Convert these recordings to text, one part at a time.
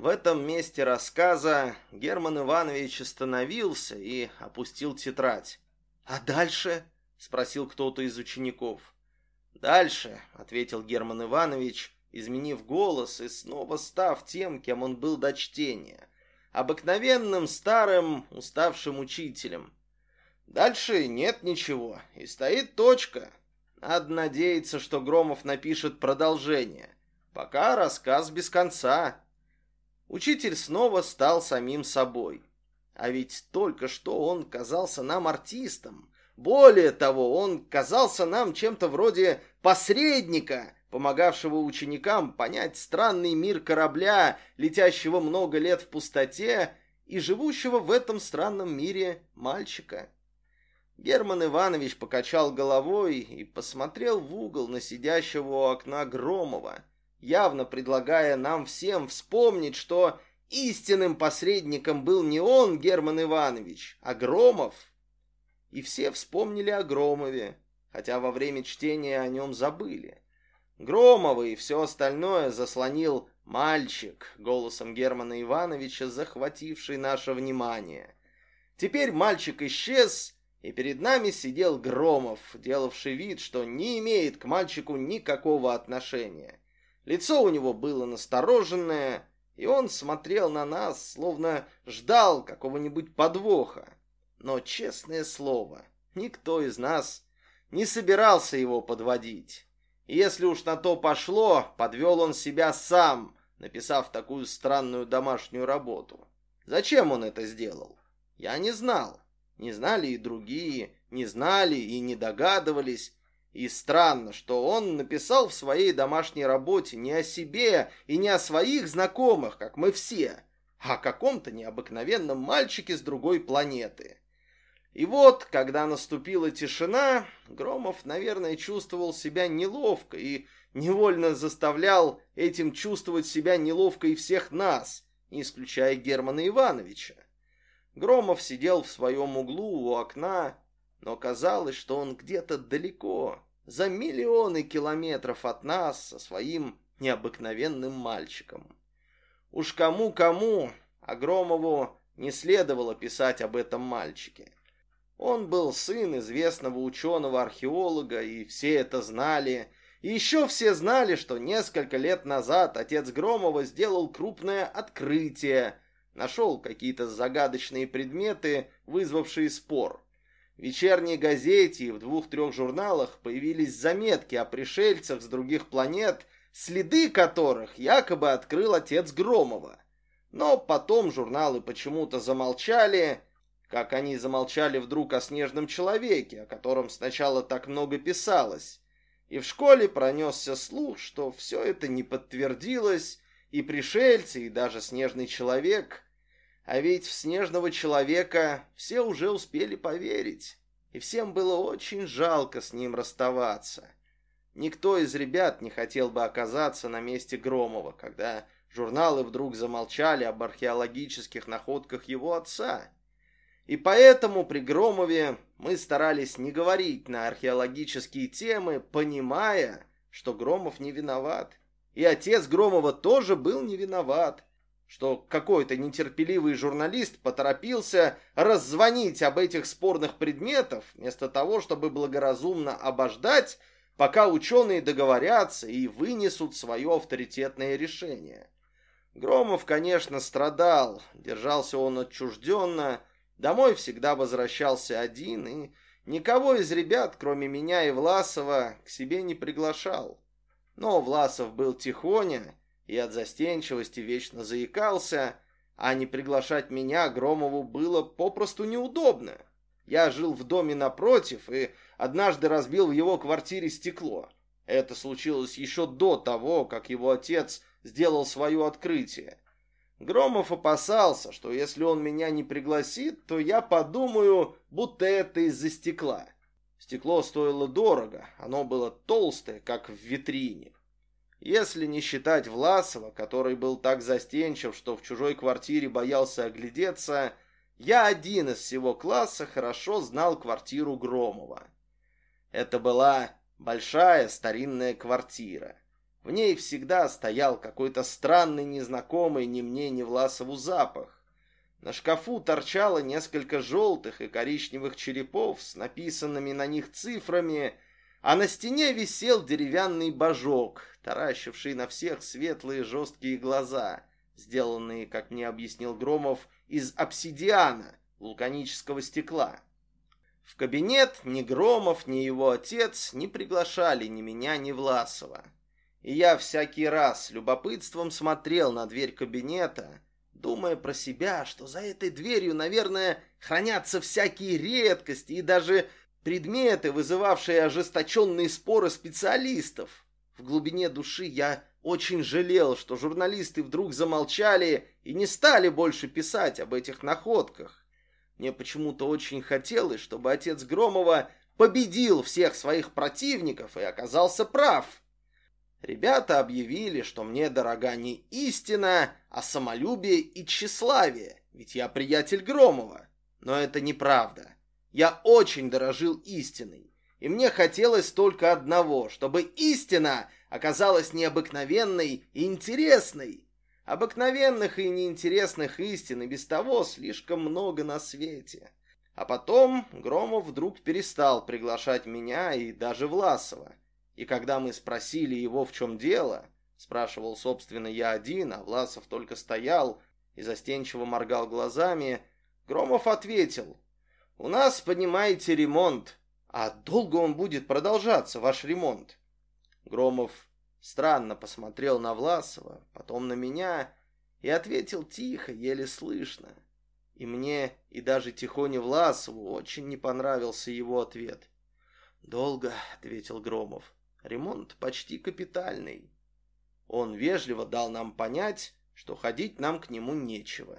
В этом месте рассказа Герман Иванович остановился и опустил тетрадь. «А дальше?» — спросил кто-то из учеников. «Дальше», — ответил Герман Иванович, изменив голос и снова став тем, кем он был до чтения. Обыкновенным, старым, уставшим учителем. Дальше нет ничего, и стоит точка. Надо надеяться, что Громов напишет продолжение. Пока рассказ без конца. Учитель снова стал самим собой. А ведь только что он казался нам артистом. Более того, он казался нам чем-то вроде посредника, помогавшего ученикам понять странный мир корабля, летящего много лет в пустоте, и живущего в этом странном мире мальчика. Герман Иванович покачал головой и посмотрел в угол на сидящего у окна Громова, явно предлагая нам всем вспомнить, что истинным посредником был не он, Герман Иванович, а Громов. И все вспомнили о Громове, хотя во время чтения о нем забыли. Громова и все остальное заслонил мальчик, голосом Германа Ивановича, захвативший наше внимание. Теперь мальчик исчез, и перед нами сидел Громов, делавший вид, что не имеет к мальчику никакого отношения. Лицо у него было настороженное, и он смотрел на нас, словно ждал какого-нибудь подвоха. Но, честное слово, никто из нас не собирался его подводить. И если уж на то пошло, подвел он себя сам, написав такую странную домашнюю работу. Зачем он это сделал? Я не знал. Не знали и другие, не знали и не догадывались. И странно, что он написал в своей домашней работе не о себе и не о своих знакомых, как мы все, а о каком-то необыкновенном мальчике с другой планеты. И вот, когда наступила тишина, Громов, наверное, чувствовал себя неловко и невольно заставлял этим чувствовать себя неловко и всех нас, не исключая Германа Ивановича. Громов сидел в своем углу у окна но казалось, что он где-то далеко, за миллионы километров от нас со своим необыкновенным мальчиком. Уж кому-кому, а не следовало писать об этом мальчике. Он был сын известного ученого-археолога, и все это знали. И еще все знали, что несколько лет назад отец Громова сделал крупное открытие, нашел какие-то загадочные предметы, вызвавшие спор. В вечерней газете и в двух-трех журналах появились заметки о пришельцах с других планет, следы которых якобы открыл отец Громова. Но потом журналы почему-то замолчали, как они замолчали вдруг о снежном человеке, о котором сначала так много писалось. И в школе пронесся слух, что все это не подтвердилось, и пришельцы, и даже снежный человек а ведь в снежного человека все уже успели поверить, и всем было очень жалко с ним расставаться. Никто из ребят не хотел бы оказаться на месте Громова, когда журналы вдруг замолчали об археологических находках его отца. И поэтому при Громове мы старались не говорить на археологические темы, понимая, что Громов не виноват. И отец Громова тоже был не виноват что какой-то нетерпеливый журналист поторопился раззвонить об этих спорных предметах, вместо того, чтобы благоразумно обождать, пока ученые договорятся и вынесут свое авторитетное решение. Громов, конечно, страдал, держался он отчужденно, домой всегда возвращался один и никого из ребят, кроме меня и Власова, к себе не приглашал. Но Власов был тихоня, и от застенчивости вечно заикался, а не приглашать меня Громову было попросту неудобно. Я жил в доме напротив и однажды разбил в его квартире стекло. Это случилось еще до того, как его отец сделал свое открытие. Громов опасался, что если он меня не пригласит, то я подумаю, будто это из-за стекла. Стекло стоило дорого, оно было толстое, как в витрине. Если не считать Власова, который был так застенчив, что в чужой квартире боялся оглядеться, я один из всего класса хорошо знал квартиру Громова. Это была большая старинная квартира. В ней всегда стоял какой-то странный, незнакомый ни мне, ни Власову запах. На шкафу торчало несколько желтых и коричневых черепов с написанными на них цифрами, а на стене висел деревянный божок, таращивший на всех светлые жесткие глаза, сделанные, как мне объяснил Громов, из обсидиана, вулканического стекла. В кабинет ни Громов, ни его отец не приглашали ни меня, ни Власова. И я всякий раз любопытством смотрел на дверь кабинета, думая про себя, что за этой дверью, наверное, хранятся всякие редкости и даже предметы, вызывавшие ожесточенные споры специалистов. В глубине души я очень жалел, что журналисты вдруг замолчали и не стали больше писать об этих находках. Мне почему-то очень хотелось, чтобы отец Громова победил всех своих противников и оказался прав. Ребята объявили, что мне дорога не истина, а самолюбие и тщеславие, ведь я приятель Громова. Но это неправда. Я очень дорожил истиной, и мне хотелось только одного, чтобы истина оказалась необыкновенной и интересной, Обыкновенных и неинтересных истин и без того слишком много на свете. А потом Громов вдруг перестал приглашать меня и даже Власова. И когда мы спросили его, в чем дело, спрашивал, собственно, я один, а Власов только стоял и застенчиво моргал глазами, Громов ответил, «У нас, понимаете, ремонт. А долго он будет продолжаться, ваш ремонт?» Громов Странно посмотрел на Власова, потом на меня и ответил тихо, еле слышно. И мне, и даже Тихоне Власову очень не понравился его ответ. «Долго», — ответил Громов, — «ремонт почти капитальный». Он вежливо дал нам понять, что ходить нам к нему нечего.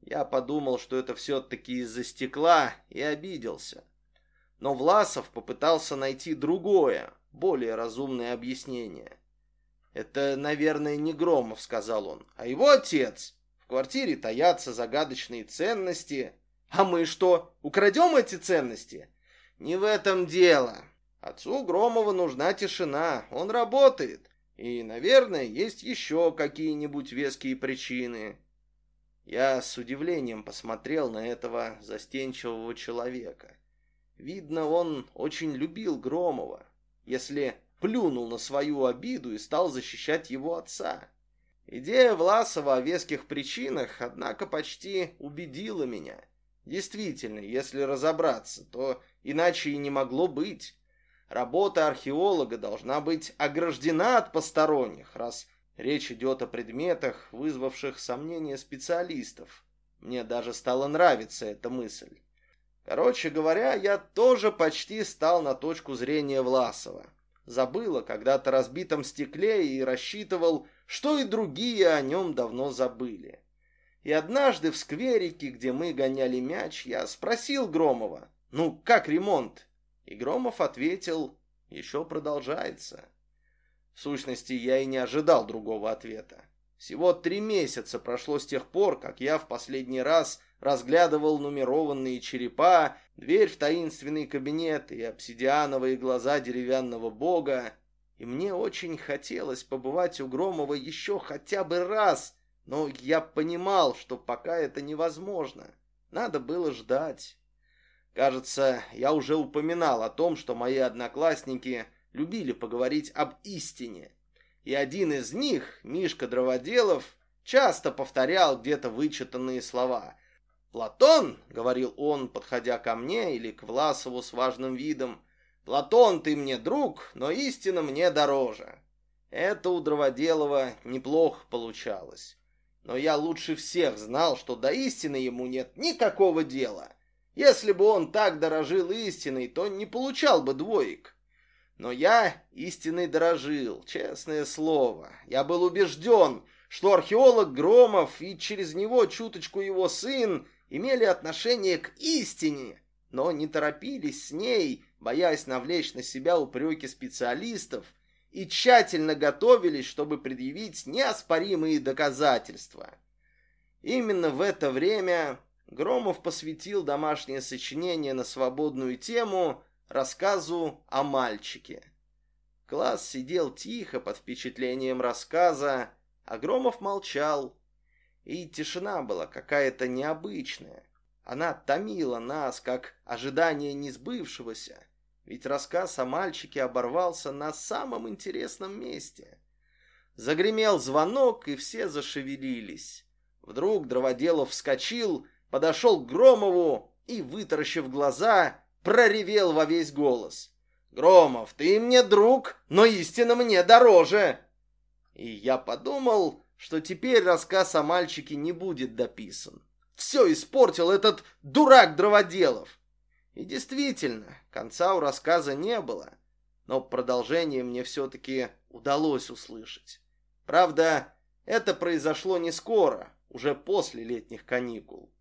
Я подумал, что это все-таки из-за стекла, и обиделся. Но Власов попытался найти другое, более разумное объяснение. «Это, наверное, не Громов», — сказал он, — «а его отец. В квартире таятся загадочные ценности. А мы что, украдем эти ценности?» «Не в этом дело. Отцу Громова нужна тишина, он работает. И, наверное, есть еще какие-нибудь веские причины». Я с удивлением посмотрел на этого застенчивого человека. Видно, он очень любил Громова. Если плюнул на свою обиду и стал защищать его отца. Идея Власова о веских причинах, однако, почти убедила меня. Действительно, если разобраться, то иначе и не могло быть. Работа археолога должна быть ограждена от посторонних, раз речь идет о предметах, вызвавших сомнения специалистов. Мне даже стала нравиться эта мысль. Короче говоря, я тоже почти стал на точку зрения Власова забыл когда-то разбитом стекле и рассчитывал, что и другие о нем давно забыли. И однажды в скверике, где мы гоняли мяч, я спросил Громова, ну, как ремонт? И Громов ответил, еще продолжается. В сущности, я и не ожидал другого ответа. Всего три месяца прошло с тех пор, как я в последний раз разглядывал нумерованные черепа, дверь в таинственный кабинет и обсидиановые глаза деревянного бога, и мне очень хотелось побывать у Громова еще хотя бы раз, но я понимал, что пока это невозможно. Надо было ждать. Кажется, я уже упоминал о том, что мои одноклассники любили поговорить об истине. И один из них, Мишка Дроводелов, часто повторял где-то вычитанные слова – «Платон», — говорил он, подходя ко мне или к Власову с важным видом, «Платон, ты мне друг, но истина мне дороже». Это у Дроводелова неплохо получалось. Но я лучше всех знал, что до истины ему нет никакого дела. Если бы он так дорожил истиной, то не получал бы двоек. Но я истиной дорожил, честное слово. Я был убежден, что археолог Громов и через него чуточку его сын имели отношение к истине, но не торопились с ней, боясь навлечь на себя упреки специалистов, и тщательно готовились, чтобы предъявить неоспоримые доказательства. Именно в это время Громов посвятил домашнее сочинение на свободную тему рассказу о мальчике. Класс сидел тихо под впечатлением рассказа, а Громов молчал. И тишина была какая-то необычная. Она томила нас, как ожидание несбывшегося, ведь рассказ о мальчике оборвался на самом интересном месте. Загремел звонок, и все зашевелились. Вдруг Дроводелов вскочил, подошел к Громову и, вытаращив глаза, проревел во весь голос. «Громов, ты мне друг, но истина мне дороже!» И я подумал, что теперь рассказ о мальчике не будет дописан. Все испортил этот дурак Дроводелов. И действительно, конца у рассказа не было, но продолжение мне все-таки удалось услышать. Правда, это произошло не скоро, уже после летних каникул.